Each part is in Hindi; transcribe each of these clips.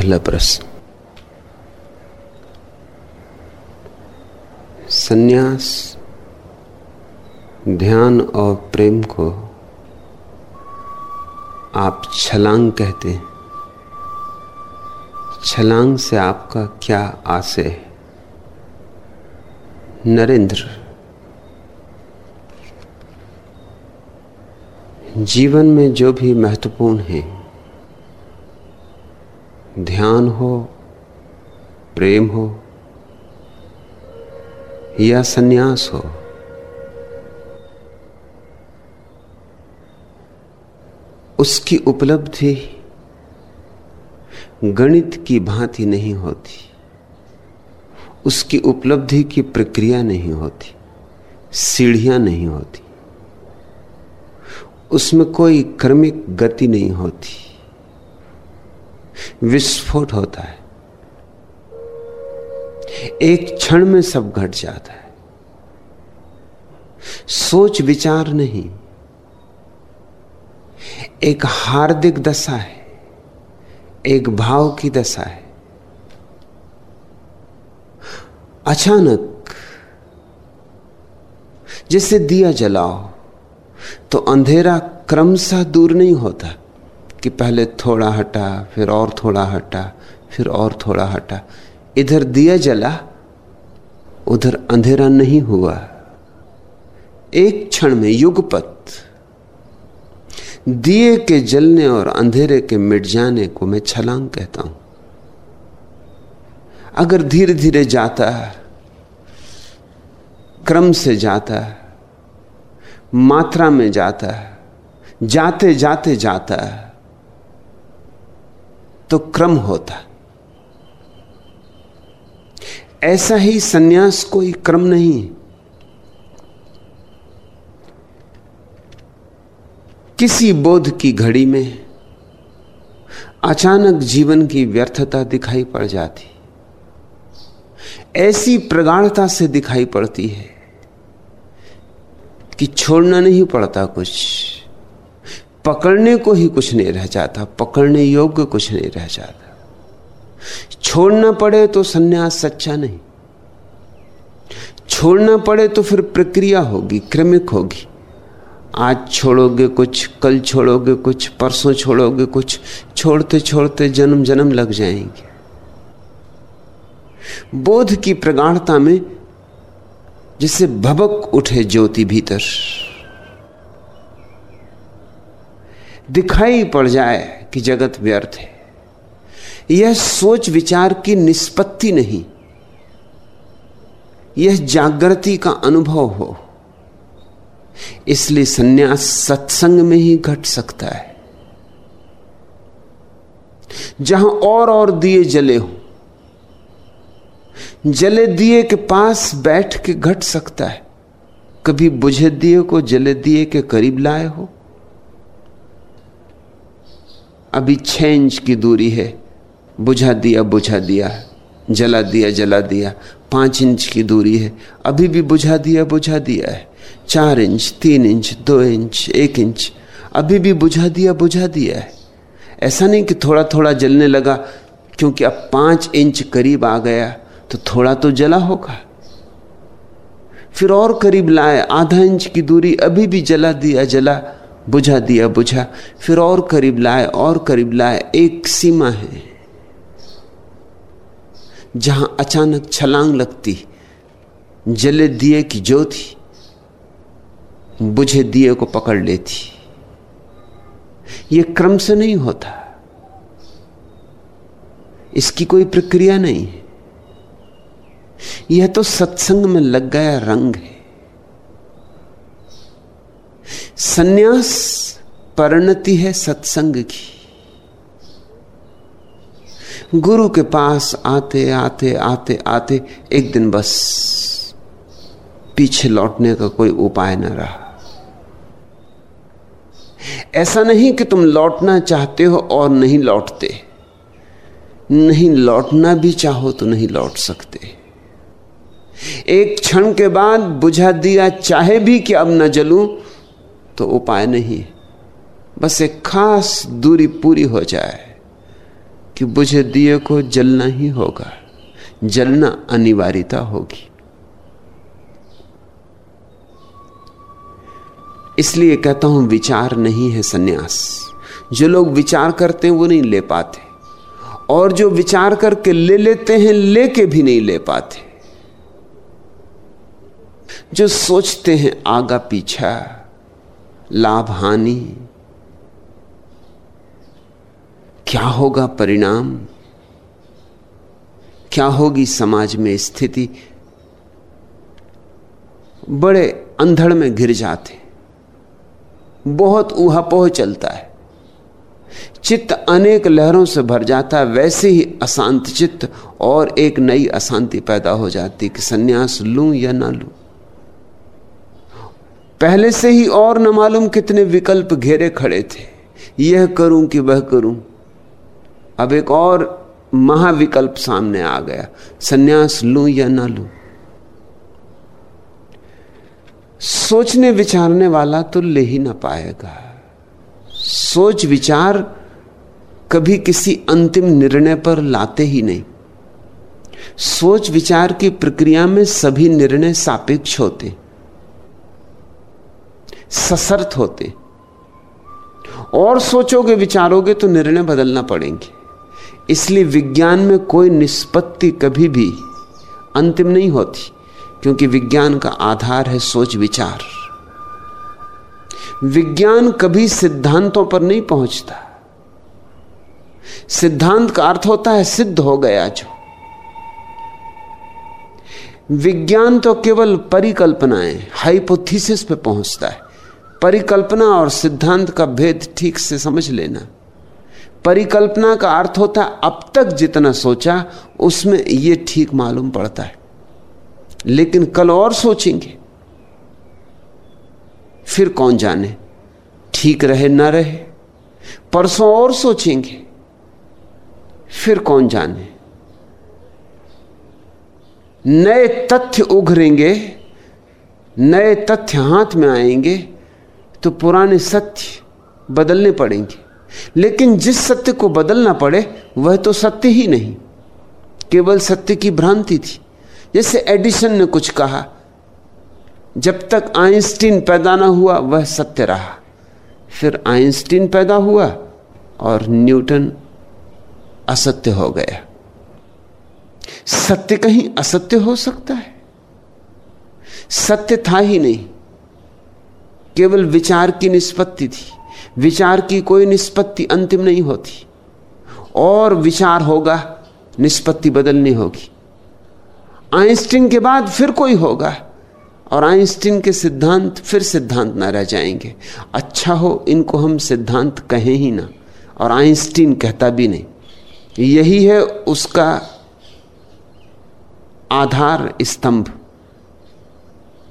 पहला प्रश्न सन्यास ध्यान और प्रेम को आप छलांग कहते हैं। छलांग से आपका क्या आशय है? नरेंद्र, जीवन में जो भी महत्वपूर्ण है ध्यान हो, प्रेम हो, या सन्यास हो। उसकी उपलब्धि गणित की भांति नहीं होती। उसकी उपलब्धि की प्रक्रिया नहीं होती। सीढ़ियाँ नहीं होती। उसमें कोई क्रमिक गति नहीं होती। विस्फोट होता है। एक क्षण में सब घट जाता है। सोच विचार नहीं। एक हार्दिक दशा है। एक भाव की दशा है। अचानक जैसे दिया जलाओ तो अंधेरा क्रमशः दूर नहीं होता। कि पहले थोड़ा हटा, फिर और थोड़ा हटा, फिर और थोड़ा हटा। इधर दिया जला, उधर अंधेरा नहीं हुआ। एक क्षण में युगपत। दिए के जलने और अंधेरे के मिट जाने को मैं छलांग कहता हूँ। अगर धीरे धीरे जाता है क्रम से जाता है मात्रा में जाता है जाते जाते जाता है तो क्रम होता। ऐसा ही सन्यास कोई क्रम नहीं। किसी बोध की घड़ी में अचानक जीवन की व्यर्थता दिखाई पड़ जाती। ऐसी प्रगाढ़ता से दिखाई पड़ती है कि छोड़ना नहीं पड़ता कुछ। पकड़ने को ही कुछ नहीं रह जाता, पकड़ने योग्य कुछ नहीं रह जाता। छोड़ना पड़े तो सन्यास सच्चा नहीं। छोड़ना पड़े तो फिर प्रक्रिया होगी, क्रमिक होगी। आज छोड़ोगे कुछ, कल छोड़ोगे कुछ, परसों छोड़ोगे कुछ, छोड़ते छोड़ते जन्म जन्म लग जाएँगे। बोध की प्रगाढ़ता में जिसे भबक उठे ज्योति भीतर दिखाई पड़ जाए कि जगत व्यर्थ है। यह सोच विचार की निष्पत्ति नहीं। यह जागृति का अनुभव हो। इसलिए सन्यास सत्संग में ही घट सकता है। जहाँ और और दिए जले हो, जले दिए के पास बैठ के घट सकता है। कभी बुझे दिए को जले दिए के करीब लाए हो। अभी छः इंच की दूरी है। बुझा दिया बुझा दिया। जला दिया जला दिया। पाँच इंच की दूरी है। अभी भी बुझा दिया बुझा दिया है। चार इंच तीन इंच दो इंच एक इंच अभी भी बुझा दिया बुझा दिया है। ऐसा नहीं कि थोड़ा थोड़ा जलने लगा, क्योंकि अब पाँच इंच करीब आ गया तो थोड़ा तो जला होगा। फिर और करीब लाए। आधा इंच की दूरी अभी भी जला दिया, जला। बुझा दिया, बुझा। फिर और करीब लाए, और करीब लाए। एक सीमा है जहाँ अचानक छलांग लगती, जले दिए की ज्योति, बुझे दिए को पकड़ लेती। यह क्रम से नहीं होता। इसकी कोई प्रक्रिया नहीं यह तो सत्संग में लग गया रंग है। सन्यास परिणति है सत्संग की। गुरु के पास आते आते आते आते एक दिन बस पीछे लौटने का कोई उपाय न रहा। ऐसा नहीं कि तुम लौटना चाहते हो और नहीं लौटते। नहीं लौटना भी चाहो तो नहीं लौट सकते। एक क्षण के बाद बुझा दिया, चाहे भी कि अब न जलूं तो उपाय नहीं। बस एक खास दूरी पूरी हो जाए कि बुझे दिए को जलना ही होगा, जलना अनिवार्यता होगी। इसलिए कहता हूँ, विचार नहीं है सन्यास। जो लोग विचार करते हैं, वो नहीं ले पाते। और जो विचार करके ले लेते हैं, लेके भी नहीं ले पाते। जो सोचते हैं, आगा पीछा लाभ हानि क्या होगा परिणाम? क्या होगी समाज में स्थिति? बड़े अंधड़ में घिर जाते। बहुत ऊहापोह चलता है। चित्त अनेक लहरों से भर जाता है। वैसे ही अशांत चित्त और एक नई अशांति पैदा हो जाती कि सन्यास लूँ या ना लूँ। पहले से ही और न मालूम कितने विकल्प घेरे खड़े थे। यह करूँ कि वह करूँ। अब एक और महाविकल्प सामने आ गया। सन्यास लूँ या ना लूँ? सोचने विचारने वाला तो ले ही ना पाएगा। सोच विचार कभी किसी अंतिम निर्णय पर लाते ही नहीं। सोच विचार की प्रक्रिया में सभी निर्णय सापेक्ष होते। सशर्त होते। और सोचोगे, विचारोगे तो निर्णय बदलना पड़ेंगे। इसलिए विज्ञान में कोई निष्पत्ति कभी भी अंतिम नहीं होती, क्योंकि विज्ञान का आधार है सोच विचार। विज्ञान कभी सिद्धांतों पर नहीं पहुँचता। सिद्धांत का अर्थ होता है सिद्ध हो गया जो। विज्ञान तो केवल परिकल्पनाएँ हाइपोथीसिस पे पहुँचता है। परिकल्पना और सिद्धांत का भेद ठीक से समझ लेना। परिकल्पना का अर्थ होता है, अब तक जितना सोचा, उसमें यह ठीक मालूम पड़ता है। लेकिन कल और सोचेंगे। फिर कौन जाने? ठीक रहे, ना रहे। परसों और सोचेंगे। फिर कौन जाने? नए तथ्य उघरेंगे, नए तथ्य हाथ में आएँगे तो पुराने सत्य बदलने पड़ेंगे। लेकिन जिस सत्य को बदलना पड़े, वह तो सत्य ही नहीं। केवल सत्य की भ्रांति थी। जैसे एडिसन ने कुछ कहा, जब तक आइंस्टीन पैदा ना हुआ, वह सत्य रहा। फिर आइंस्टीन पैदा हुआ और न्यूटन असत्य हो गया। सत्य कहीं असत्य हो सकता है? सत्य था ही नहीं। केवल विचार की निष्पत्ति थी। विचार की कोई निष्पत्ति अंतिम नहीं होती। और विचार होगा, निष्पत्ति बदलनी होगी। आइंस्टीन के बाद फिर कोई होगा, और आइंस्टीन के सिद्धांत फिर सिद्धांत ना रह जाएँगे। अच्छा हो इनको हम सिद्धांत कहें ही ना, और आइंस्टीन कहता भी नहीं। यही है उसका आधार स्तंभ,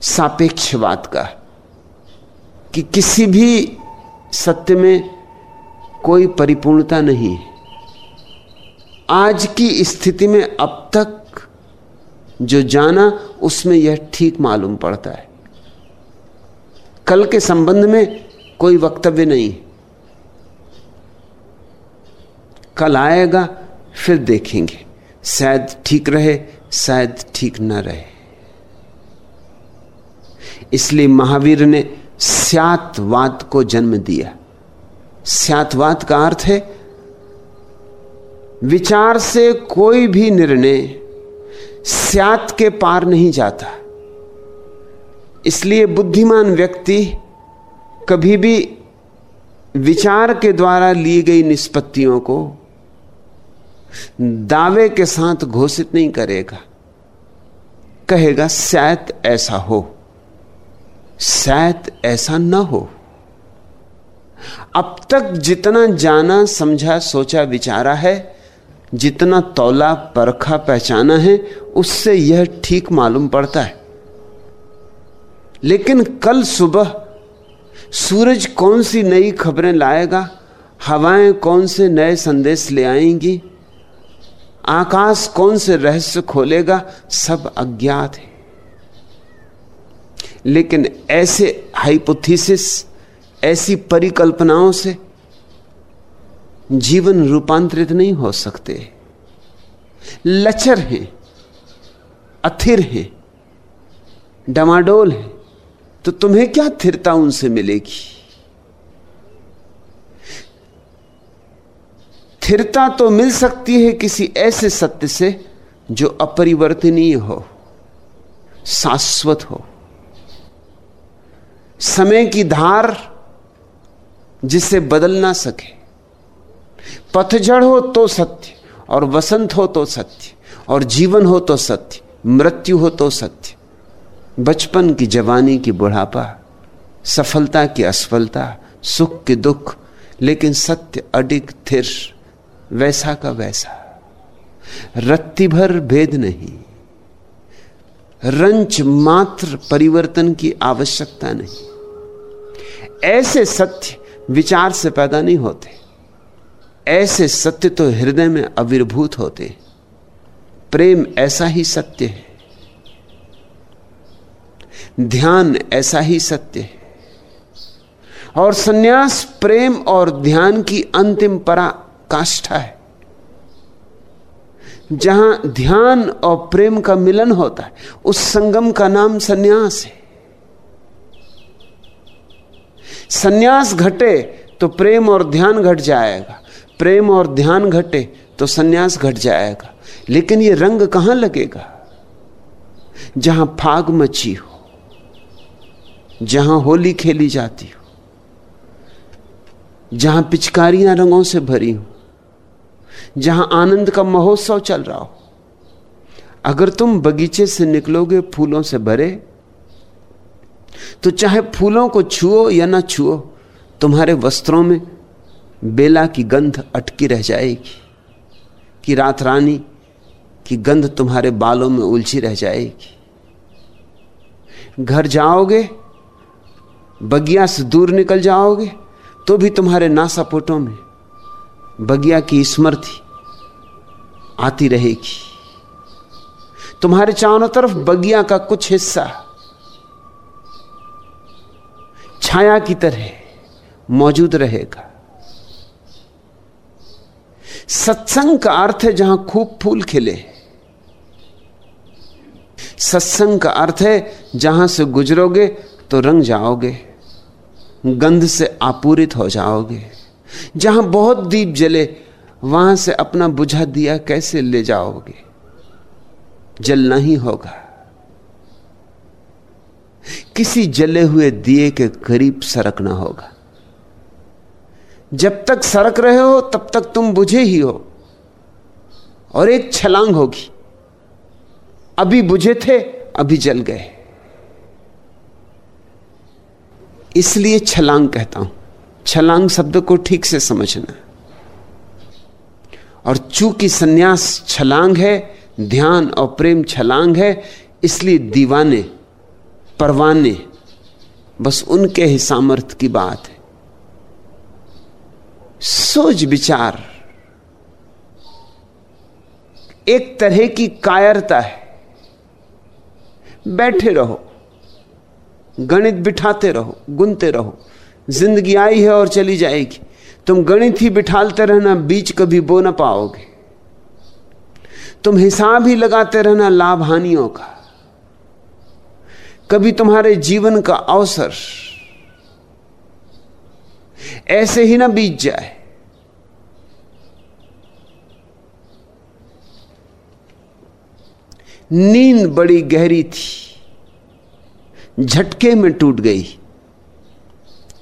सापेक्षवाद का। कि किसी भी सत्य में कोई परिपूर्णता नहीं है। आज की स्थिति में अब तक जो जाना, उसमें यह ठीक मालूम पड़ता है। कल के संबंध में कोई वक्तव्य नहीं। कल आएगा, फिर देखेंगे। शायद ठीक रहे, शायद ठीक न रहे। इसलिए महावीर ने स्यातवाद को जन्म दिया। स्यातवाद का अर्थ है, विचार से कोई भी निर्णय स्यात के पार नहीं जाता। इसलिए बुद्धिमान व्यक्ति कभी भी विचार के द्वारा ली गई निष्पत्तियों को दावे के साथ घोषित नहीं करेगा। कहेगा शायद ऐसा हो। शायद ऐसा ना हो। अब तक जितना जाना, समझा, सोचा, विचारा है, जितना तौला, परखा, पहचाना है, उससे यह ठीक मालूम पड़ता है। लेकिन कल सुबह सूरज कौन सी नई खबरें लाएगा, हवाएँ कौन से नए संदेश ले आएँगी, आकाश कौन से रहस्य खोलेगा, सब अज्ञात है। लेकिन ऐसे हाइपोथेसिस ऐसी परिकल्पनाओं से जीवन रूपांतरित नहीं हो सकते। लचर हैं, अथिर हैं, डमाडोल हैं तो तुम्हें क्या थिरता उनसे मिलेगी? स्थिरता तो मिल सकती है किसी ऐसे सत्य से जो अपरिवर्तनीय हो, शाश्वत हो। समय की धार जिसे बदल ना सके। पतझड़ हो तो सत्य और वसंत हो तो सत्य और जीवन हो तो सत्य, मृत्यु हो तो सत्य। बचपन की जवानी की बुढ़ापा, सफलता की असफलता, सुख के दुख, लेकिन सत्य अडिग थिर, वैसा का वैसा। रत्ती भर भेद नहीं। रंच मात्र परिवर्तन की आवश्यकता नहीं। ऐसे सत्य विचार से पैदा नहीं होते। ऐसे सत्य तो हृदय में अविर्भूत होते। प्रेम ऐसा ही सत्य है। ध्यान ऐसा ही सत्य है। और सन्यास प्रेम और ध्यान की अंतिम पराकाष्ठा है। जहाँ ध्यान और प्रेम का मिलन होता है, उस संगम का नाम सन्यास है। सन्यास घटे तो प्रेम और ध्यान घट जाएगा। प्रेम और ध्यान घटे तो सन्यास घट जाएगा। लेकिन यह रंग कहाँ लगेगा? जहाँ फाग मची हो, जहाँ होली खेली जाती हो, जहाँ पिचकारियाँ रंगों से भरी हो, जहाँ आनंद का महोत्सव चल रहा हो। अगर तुम बगीचे से निकलोगे, फूलों से भरे तो चाहे फूलों को छुओ या ना छुओ, तुम्हारे वस्त्रों में बेला की गंध अटकी रह जाएगी, कि रात रानी की गंध तुम्हारे बालों में उलझी रह जाएगी। घर जाओगे, बगिया से दूर निकल जाओगे तो भी तुम्हारे नासापोटों में बगिया की स्मृति आती रहेगी। तुम्हारे चारों तरफ़ बगिया का कुछ हिस्सा छाया की तरह मौजूद रहेगा। सत्संग का अर्थ है जहाँ खूब फूल खिले। सत्संग का अर्थ है जहाँ से गुजरोगे तो रंग जाओगे, गंध से आपूरित हो जाओगे। जहाँ बहुत दीप जले, वहाँ से अपना बुझा दिया कैसे ले जाओगे? जलना ही होगा। किसी जले हुए दिए के करीब सरकना होगा। जब तक सरक रहे हो, तब तक तुम बुझे ही हो। और एक छलांग होगी। अभी बुझे थे, अभी जल गए। इसलिए छलांग कहता हूँ। छलांग शब्द को ठीक से समझना। और चूँकि सन्यास छलांग है, ध्यान और प्रेम छलांग है, इसलिए दीवाने परवाने, बस उनके ही सामर्थ्य की बात है। सोच विचार, एक तरह की कायरता है। बैठे रहो, गणित बिठाते रहो, गुनते रहो, ज़िंदगी आई है और चली जाएगी। तुम गणित ही बिठालते रहना, बीच कभी बो ना पाओगे। तुम हिसाब ही लगाते रहना लाभ हानियों का। कभी तुम्हारे जीवन का अवसर ऐसे ही ना बीत जाए। नींद बड़ी गहरी थी, झटके में टूट गई।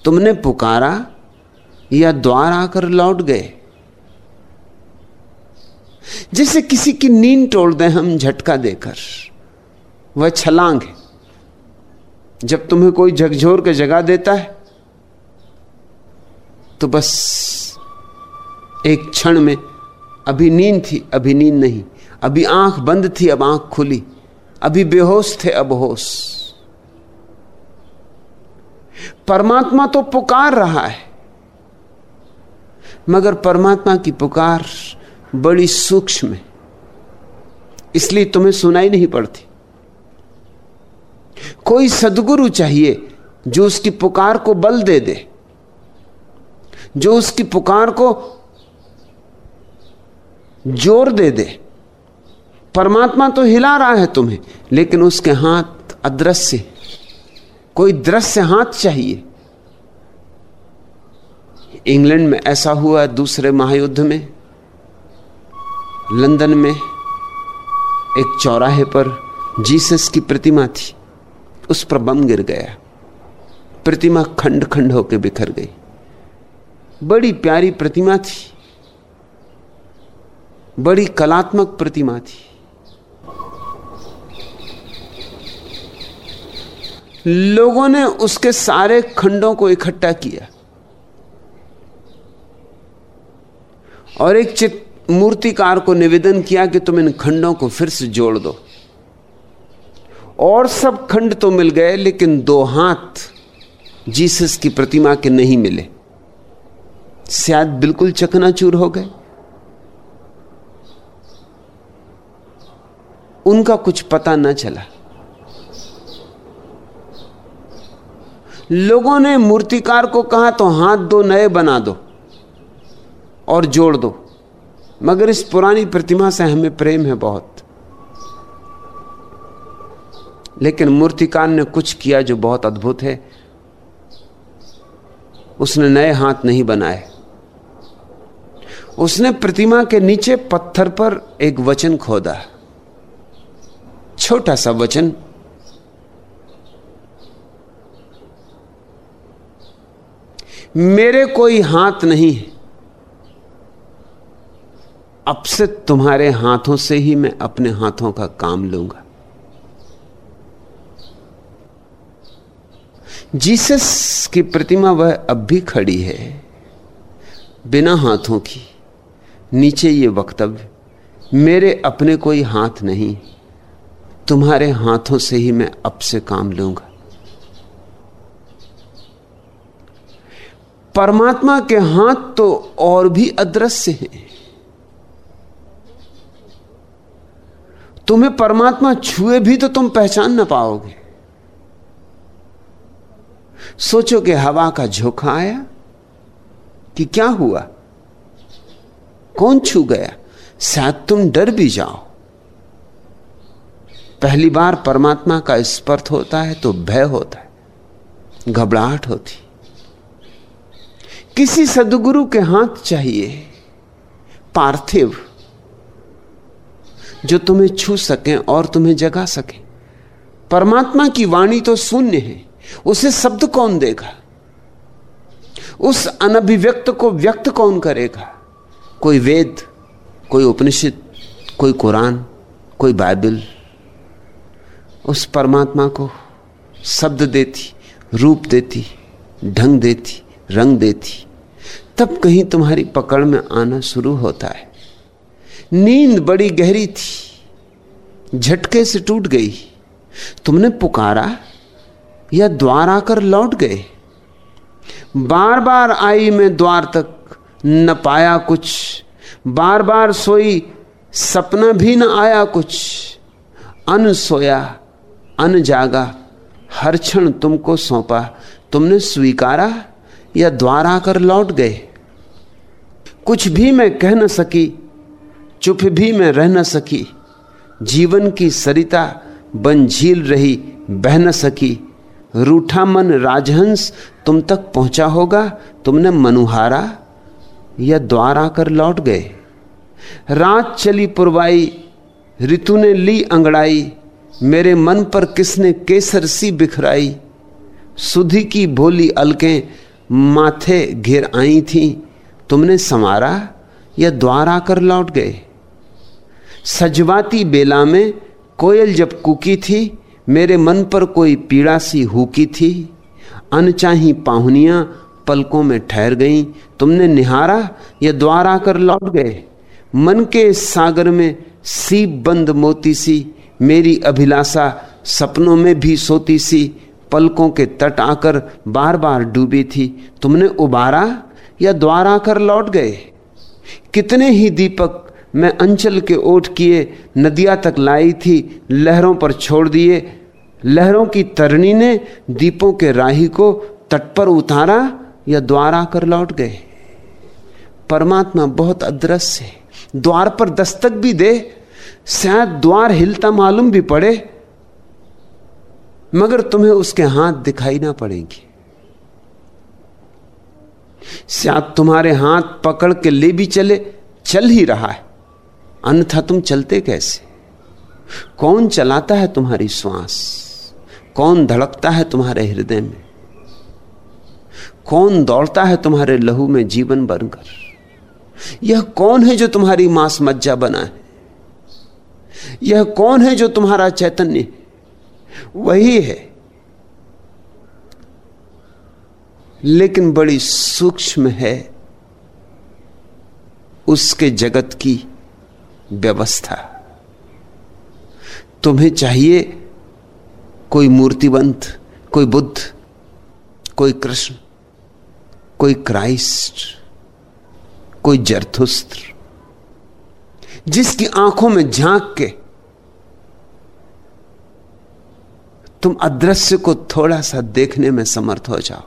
तुमने पुकारा या द्वार आकर लौट गए। जैसे किसी की नींद तोड़ दें हम झटका देकर, वह छलांग है। जब तुम्हें कोई झकझोर के जगा देता है तो बस एक क्षण में अभी नींद थी, अभी नींद नहीं। अभी आँख बंद थी, अब आँख खुली। अभी बेहोश थे, अब होश। परमात्मा तो पुकार रहा है, मगर परमात्मा की पुकार बड़ी सूक्ष्म है। इसलिए तुम्हें सुनाई नहीं पड़ती। कोई सदगुरु चाहिए जो उसकी पुकार को बल दे दे, जो उसकी पुकार को ज़ोर दे दे। परमात्मा तो हिला रहा है तुम्हें, लेकिन उसके हाथ अदृश्य कोई दृश्य हाथ चाहिए। इंग्लैंड में ऐसा हुआ, दूसरे महायुद्ध में, लंदन में एक चौराहे पर जीसस की प्रतिमा थी। उस पर बम गिर गया। प्रतिमा खंड खंड होकर बिखर गई। बड़ी प्यारी प्रतिमा थी। बड़ी कलात्मक प्रतिमा थी। लोगों ने उसके सारे खंडों को इकट्ठा किया। और एक चित मूर्तिकार को निवेदन किया कि तुम इन खंडों को फिर से जोड़ दो। और सब खंड तो मिल गए, लेकिन दो हाथ जीसस की प्रतिमा के नहीं मिले। शायद बिल्कुल चकनाचूर हो गए। उनका कुछ पता न चला। लोगों ने मूर्तिकार को कहा तो हाथ दो, नए बना दो और जोड़ दो। मगर इस पुरानी प्रतिमा से हमें प्रेम है बहुत। लेकिन मूर्तिकार ने कुछ किया जो बहुत अद्भुत है। उसने नए हाथ नहीं बनाए। उसने प्रतिमा के नीचे पत्थर पर एक वचन खोदा। छोटा सा वचन। मेरे कोई हाथ नहीं है। अब से तुम्हारे हाथों से ही मैं अपने हाथों का काम लूँगा। जीसस की प्रतिमा वह अब भी खड़ी है, बिना हाथों की। नीचे ये वक्तव्य, मेरे अपने कोई हाथ नहीं, तुम्हारे हाथों से ही मैं अब से काम लूँगा। परमात्मा के हाथ तो और भी अदृश्य हैं। तुम्हें परमात्मा छुए भी तो तुम पहचान ना पाओगे। सोचो कि हवा का झोंका आया कि क्या हुआ? कौन छू गया? शायद तुम डर भी जाओ। पहली बार परमात्मा का स्पर्श होता है तो भय होता है, घबराहट होती किसी सदगुरु के हाथ चाहिए पार्थिव जो तुम्हें छू सके और तुम्हें जगा सके। परमात्मा की वाणी तो शून्य है। उसे शब्द कौन देगा? उस अनभिव्यक्त को व्यक्त कौन करेगा? कोई वेद, कोई उपनिषद, कोई कुरान, कोई बाइबल। उस परमात्मा को शब्द देती, रूप देती, ढंग देती, रंग देती। तब कहीं तुम्हारी पकड़ में आना शुरू होता है। नींद बड़ी गहरी थी, झटके से टूट गई। तुमने पुकारा या द्वार आकर लौट गए। बार बार आई मैं द्वार तक, न पाया कुछ। बार बार सोई, सपना भी न आया कुछ। अन सोया, अन जागा, हर क्षण तुमको सौंपा। तुमने स्वीकारा या द्वार आकर लौट गए। कुछ भी मैं कह न सकी, चुप भी मैं रह न सकी। जीवन की सरिता बन झील रही, बह न सकी। रूठा मन राजहंस, तुम तक पहुँचा होगा, तुमने मनुहारा या द्वार आकर लौट गए। रात चली पुरवाई ऋतु ने ली अंगड़ाई, मेरे मन पर किसने केसर सी बिखराई। सुधी की भोली अलकें माथे घिर आई थी, तुमने समारा या द्वार आकर लौट गए। सजवाती बेला में कोयल जब कुकी थी मेरे मन पर कोई पीड़ा सी हुकी थी। अनचाही पाहुनियाँ पलकों में ठहर गईं। तुमने निहारा या द्वार आकर लौट गए? मन के सागर में सीप बंद मोती सी, मेरी अभिलाषा सपनों में भी सोती सी, पलकों के तट आकर बार बार डूबी थी। तुमने उबारा या द्वार आकर लौट गए? कितने ही दीपक मैं अंचल के ओठ किए नदिया तक लाई थी, लहरों पर छोड़ दिए। लहरों की तरणी ने दीपों के राही को तट पर उतारा या द्वार आकर लौट गए। परमात्मा बहुत अदृश्य है। द्वार पर दस्तक भी दे, शायद द्वार हिलता मालूम भी पड़े, मगर तुम्हें उसके हाथ दिखाई ना पड़ेंगे। शायद तुम्हारे हाथ पकड़ के ले भी चले, चल ही रहा है। अन्यथा तुम चलते कैसे? कौन चलाता है तुम्हारी श्वास? कौन धड़कता है तुम्हारे हृदय में? कौन दौड़ता है तुम्हारे लहू में जीवन बनकर? यह कौन है जो तुम्हारी मांस मज्जा बना है? यह कौन है जो तुम्हारा चैतन्य वही है। लेकिन बड़ी सूक्ष्म है उसके जगत की व्यवस्था। तुम्हें चाहिए कोई मूर्तिवंत, कोई बुद्ध, कोई कृष्ण, कोई क्राइस्ट, कोई जरथुस्त्र जिसकी आँखों में झाँक के तुम अदृश्य को थोड़ा सा देखने में समर्थ हो जाओ।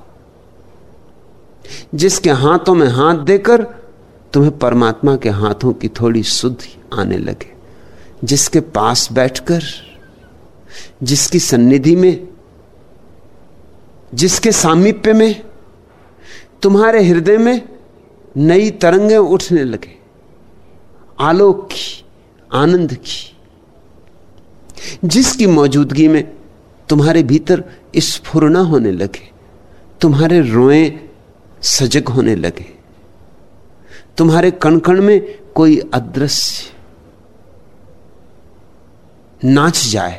जिसके हाथों में हाथ देकर तुम्हें परमात्मा के हाथों की थोड़ी शुद्धि आने लगे। जिसके पास बैठकर, जिसकी सन्निधि में, जिसके सामीप्य में, तुम्हारे हृदय में नई तरंगें उठने लगे। आलोक की, आनंद की, जिसकी मौजूदगी में तुम्हारे भीतर स्फुरना होने लगे, तुम्हारे रोए सजग होने लगे। तुम्हारे कण कण में कोई अदृश्य नाच जाए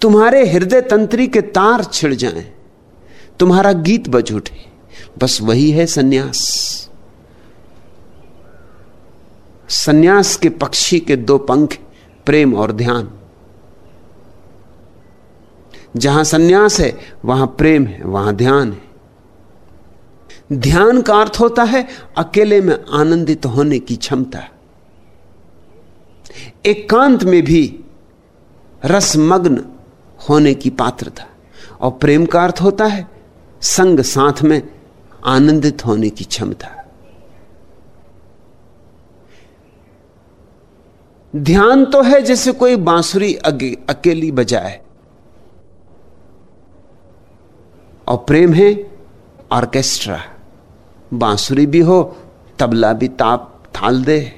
तुम्हारे हृदय तंत्री के तार छिड़ जाएँ, तुम्हारा गीत बज उठे बस वही है सन्यास। सन्यास के पक्षी के दो पंख प्रेम और ध्यान। जहाँ सन्यास है वहाँ प्रेम है वहाँ ध्यान है। ध्यान का अर्थ होता है अकेले में आनंदित होने की क्षमता। एकांत एक में भी रसमग्न होने की पात्रता। और प्रेम का अर्थ होता है संग साथ में आनंदित होने की क्षमता। ध्यान तो है जैसे कोई बांसुरी अकेली बजाए। और प्रेम है ऑर्केस्ट्रा। बांसुरी भी हो, तबला भी ताप, थाल दे।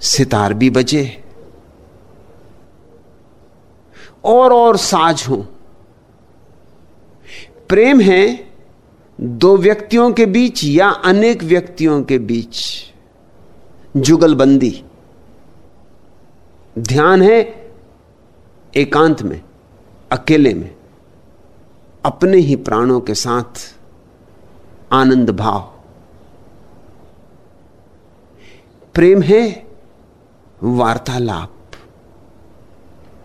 सितार भी बजे। और और साज हो। प्रेम है दो व्यक्तियों के बीच या अनेक व्यक्तियों के बीच। जुगलबंदी। ध्यान है एकांत में, अकेले में। अपने ही प्राणों के साथ आनंद भाव। प्रेम है वार्तालाप,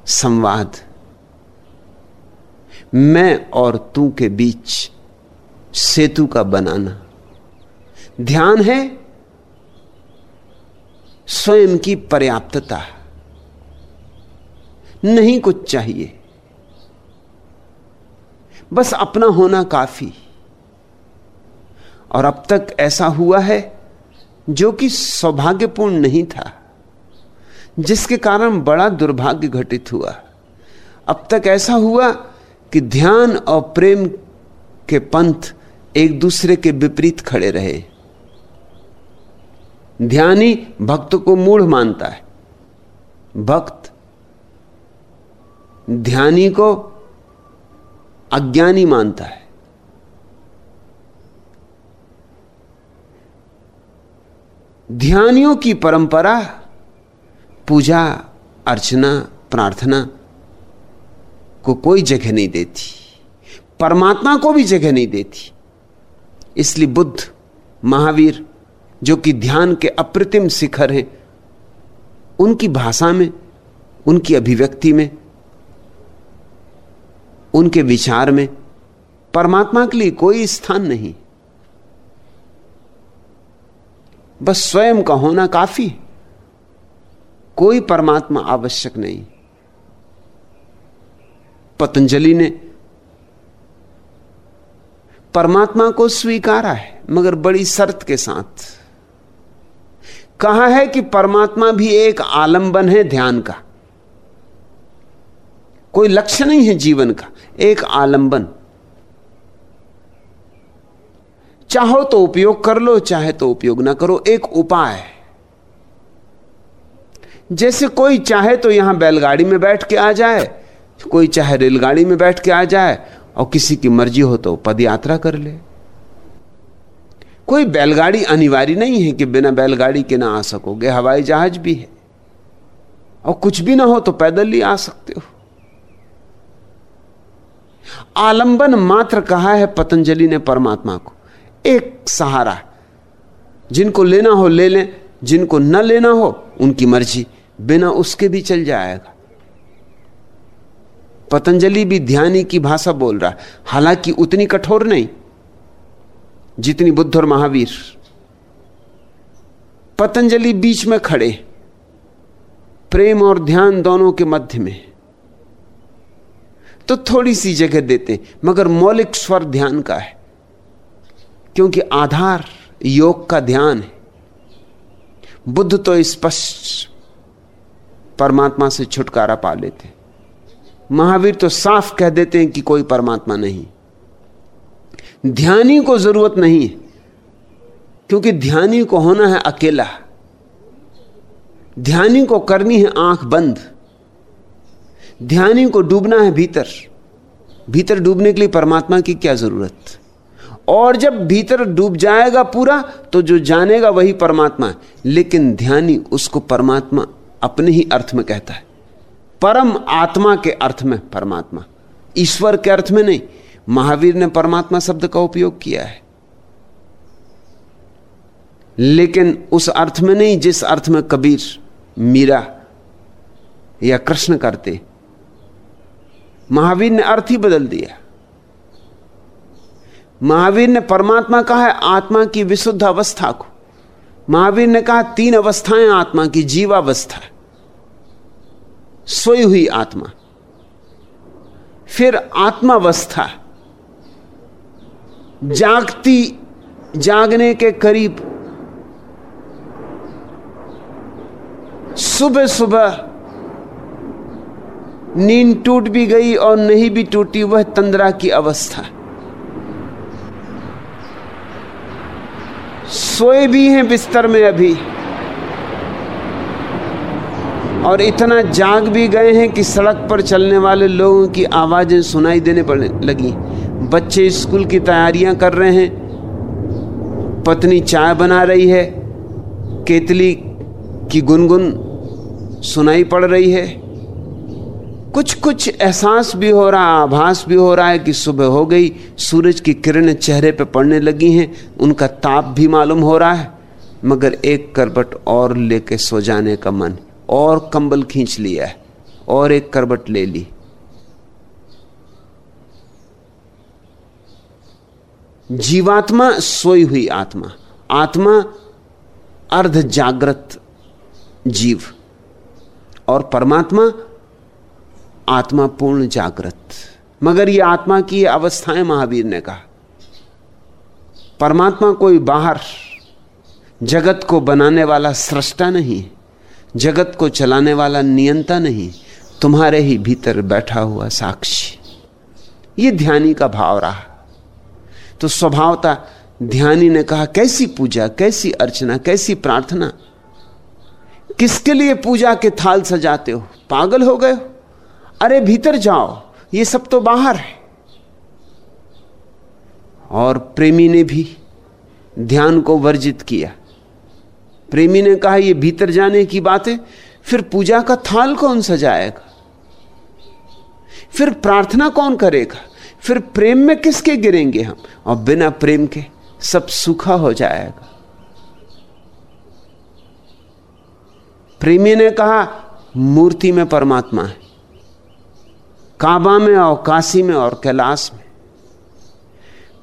संवाद। मैं और तू के बीच सेतु का बनाना। ध्यान है स्वयं की पर्याप्तता। नहीं कुछ चाहिए। बस अपना होना काफ़ी। और अब तक ऐसा हुआ है, जो कि सौभाग्यपूर्ण नहीं था, जिसके कारण बड़ा दुर्भाग्य घटित हुआ। अब तक ऐसा हुआ कि ध्यान और प्रेम के पंथ एक दूसरे के विपरीत खड़े रहे। ध्यानी भक्त को मूढ़ मानता है। भक्त ध्यानी को अज्ञानी मानता है। ध्यानियों की परंपरा, पूजा, अर्चना, प्रार्थना को कोई जगह नहीं देती। परमात्मा को भी जगह नहीं देती। इसलिए बुद्ध, महावीर, जो कि ध्यान के अप्रतिम शिखर हैं, उनकी भाषा में, उनकी अभिव्यक्ति में उनके विचार में परमात्मा के लिए कोई स्थान नहीं। बस स्वयं का होना काफ़ी कोई परमात्मा आवश्यक नहीं। पतंजलि ने परमात्मा को स्वीकारा है, मगर बड़ी शर्त के साथ। कहा है कि परमात्मा भी एक आलंबन है ध्यान का। कोई लक्ष्य नहीं है जीवन का। एक आलंबन। चाहो तो उपयोग कर लो, चाहे तो उपयोग ना करो, एक उपाय जैसे कोई चाहे तो यहाँ बैलगाड़ी में बैठ के आ जाए, कोई चाहे रेलगाड़ी में बैठ के आ जाए, और किसी की मर्ज़ी हो तो पद यात्रा कर ले। कोई बैलगाड़ी अनिवार्य नहीं है कि बिना बैलगाड़ी के ना आ सकोगे, हवाई जहाज़ भी है। और कुछ भी ना हो तो पैदल ही आ सकते हो। आलंबन मात्र कहा है पतंजलि ने परमात्मा को। एक सहारा जिनको लेना हो ले लें, जिनको न लेना हो, उनकी मर्ज़ी, बिना उसके भी चल जाएगा। पतंजलि भी ध्यानी की भाषा बोल रहा हालाँकि उतनी कठोर नहीं, जितनी बुद्ध और महावीर। पतंजलि बीच में खड़े, प्रेम और ध्यान दोनों के मध्य में। तो थोड़ी सी जगह देते मगर मौलिक स्वर ध्यान का है। क्योंकि आधार योग का ध्यान है। बुद्ध तो स्पष्ट परमात्मा से छुटकारा पा लेते महावीर तो साफ़ कह देते हैं कि कोई परमात्मा नहीं। ध्यानी को ज़रूरत नहीं है। क्योंकि ध्यानी को होना है अकेला। ध्यानी को करनी है आँख बंद। ध्यानी को डूबना है भीतर। भीतर डूबने के लिए परमात्मा की क्या ज़रूरत? और जब भीतर डूब जाएगा पूरा तो जो जानेगा वही परमात्मा है। लेकिन ध्यानी उसको परमात्मा अपने ही अर्थ में कहता है। परम आत्मा के अर्थ में परमात्मा। ईश्वर के अर्थ में नहीं, महावीर ने परमात्मा शब्द का उपयोग किया है। लेकिन उस अर्थ में नहीं, जिस अर्थ में कबीर, मीरा या कृष्ण करते। महावीर ने अर्थ ही बदल दिया। महावीर ने परमात्मा कहा है, आत्मा की विशुद्ध अवस्था को। महावीर ने कहा, तीन अवस्थाएँ आत्मा की, जीवावस्था। सोई हुई आत्मा। फिर आत्मावस्था। जागती, जागने के करीब सुबह सुबह नींद टूट भी गई और नहीं भी टूटी, वह तंद्रा की अवस्था। सोए भी हैं बिस्तर में अभी। और इतना जाग भी गए हैं कि सड़क पर चलने वाले लोगों की आवाज़ें सुनाई देने पड़ने लगी। बच्चे स्कूल की तैयारियाँ कर रहे हैं। पत्नी चाय बना रही है। केतली की गुनगुन सुनाई पड़ रही है। कुछ कुछ एहसास भी हो रहा, आभास भी हो रहा है कि सुबह हो गई, सूरज की किरणें चेहरे पर पड़ने लगी हैं, उनका ताप भी मालूम हो रहा है, मगर एक करबट और लेके सो जाने का मन, और कंबल खींच लिया है, और एक करबट ले ली। जीवात्मा सोई हुई आत्मा आत्मा अर्ध जागृत जीव, और परमात्मा आत्मा पूर्ण जागृत। मगर यह आत्मा की अवस्थाएँ महावीर ने कहा, परमात्मा कोई बाहर, जगत को बनाने वाला सृष्टा नहीं, जगत को चलाने वाला नियंता नहीं, तुम्हारे ही भीतर बैठा हुआ साक्षी। ये ध्यानी का भाव रहा। तो स्वभावता ध्यानी ने कहा, कैसी पूजा, कैसी अर्चना, कैसी प्रार्थना? किसके लिए पूजा के थाल सजाते हो? पागल हो गए हो? अरे भीतर जाओ, ये सब तो बाहर है। और प्रेमी ने भी ध्यान को वर्जित किया। प्रेमी ने कहा, ये भीतर जाने की बातें, फिर पूजा का थाल कौन सजाएगा? फिर प्रार्थना कौन करेगा? फिर प्रेम में किसके गिरेंगे हम? और बिना प्रेम के सब सूखा हो जाएगा। प्रेमी ने कहा, मूर्ति में परमात्मा है। काबा में और काशी में और कैलाश में।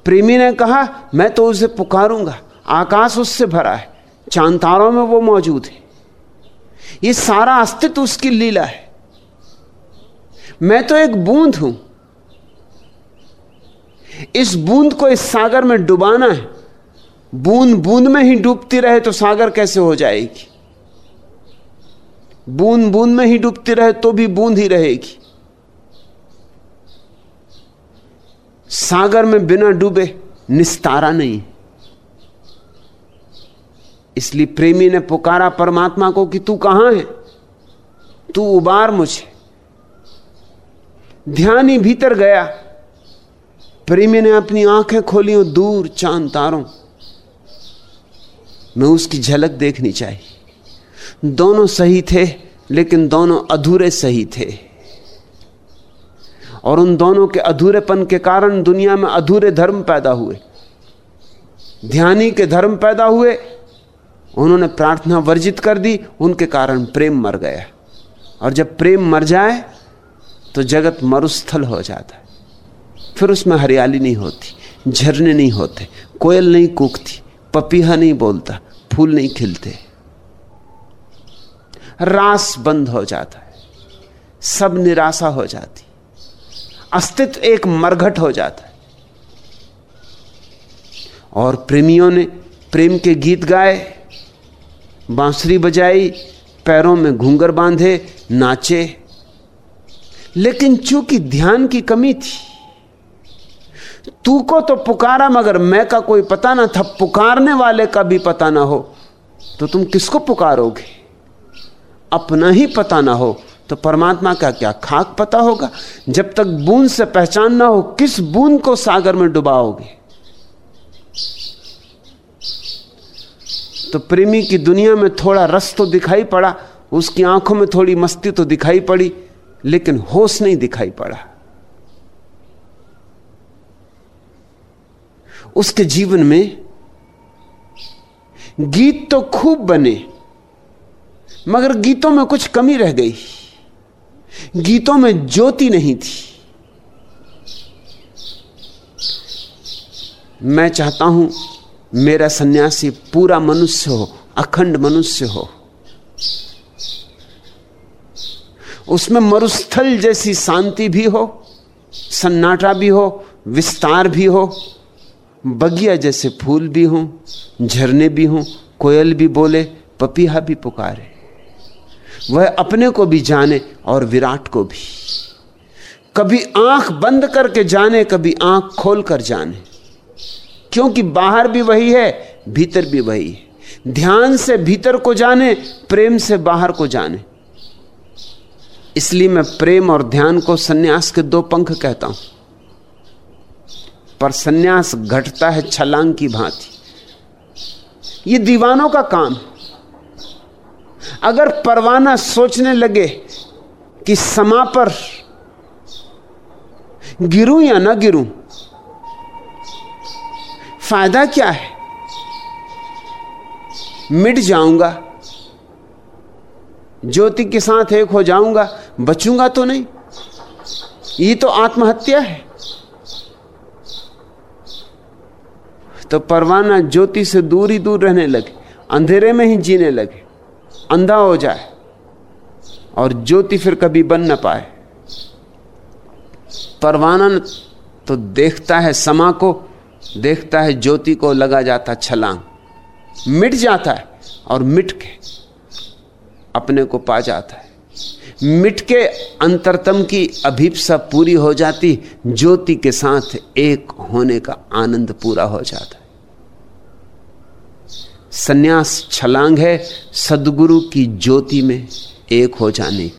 प्रेमी ने कहा, मैं तो उसे पुकारूँगा, आकाश उससे भरा है चांतारों में वो मौजूद है। ये सारा अस्तित्व उसकी लीला है। मैं तो एक बूंद हूँ। इस बूंद को इस सागर में डुबाना है। बूंद बूंद में ही डूबती रहे तो सागर कैसे हो जाएगी? बूंद बूंद में ही डूबती रहे तो भी बूंद ही रहेगी। सागर में बिना डूबे निस्तारा नहीं। इसलिए प्रेमी ने पुकारा, परमात्मा को कि तू कहाँ है? तू उबार मुझे। ध्यान ही भीतर गया। प्रेमी ने अपनी आँखें खोली और दूर चाँद तारों। में उसकी झलक देखनी चाहिए। दोनों सही थे, लेकिन दोनों अधूरे सही थे। और उन दोनों के अधूरेपन के कारण दुनिया में अधूरे धर्म पैदा हुए। ध्यानी के धर्म पैदा हुए। उन्होंने प्रार्थना वर्जित कर दी, उनके कारण प्रेम मर गया। और जब प्रेम मर जाए तो जगत मरुस्थल हो जाता है। फिर उसमें हरियाली नहीं होती, झरने नहीं होते, कोयल नहीं कूकती पपीहा नहीं बोलता, फूल नहीं खिलते। रास बंद हो जाता है, सब निराशा हो जाती। अस्तित्व एक मरघट हो जाता है। और प्रेमियों ने प्रेम के गीत गाए, बांसुरी बजाई, पैरों में घूंगर बांधे, नाचे। लेकिन चूँकि ध्यान की कमी थी तू को तो पुकारा, मगर मैं का कोई पता ना था, पुकारने वाले का भी पता ना हो तो तुम किसको पुकारोगे? अपना ही पता ना हो तो परमात्मा का क्या खाक पता होगा? जब तक बूंद से पहचान ना हो, किस बूंद को सागर में डुबाओगे? तो प्रेमी की दुनिया में थोड़ा रस तो दिखाई पड़ा, उसकी आँखों में थोड़ी मस्ती तो दिखाई पड़ी, लेकिन होश नहीं दिखाई पड़ा। उसके जीवन में गीत तो खूब बने, मगर गीतों में कुछ कमी रह गई। गीतों में ज्योति नहीं थी। मैं चाहता हूँ मेरा सन्यासी पूरा मनुष्य हो, अखंड मनुष्य हो। उसमें मरुस्थल जैसी शांति भी हो, सन्नाटा भी हो, विस्तार भी हो, बगिया जैसे फूल भी हों, झरने भी हों, कोयल भी बोले, पपीहा भी पुकारे। वह अपने को भी जाने और विराट को भी। कभी आँख बंद करके जाने, कभी आँख खोल कर जाने। क्योंकि बाहर भी वही है, भीतर भी वही। है ध्यान से भीतर को जाने, प्रेम से बाहर को जाने। इसलिए मैं प्रेम और ध्यान को सन्यास के दो पंख कहता हूँ। पर सन्यास घटता है छलांग की भांति। ये दीवानों का काम अगर परवाना सोचने लगे कि समा पर गिरूं या ना गिरूं, फ़ायदा क्या है? मिट जाऊँगा। ज्योति के साथ एक हो जाऊँगा, बचूँगा तो नहीं। ये तो आत्महत्या है। तो परवाना ज्योति से दूर ही दूर रहने लगे, अंधेरे में ही जीने लगे। अंधा हो जाए और ज्योति फिर कभी बन ना पाए। परवाना तो देखता है समा को, देखता है ज्योति को, लगा जाता छलांग। मिट जाता है और मिट के अपने को पा जाता है। मिट के अंतरतम की अभिप्सा पूरी हो जाती, ज्योति के साथ एक होने का आनंद पूरा हो जाता। है सन्यास छलांग है सदगुरु की ज्योति में एक हो जाने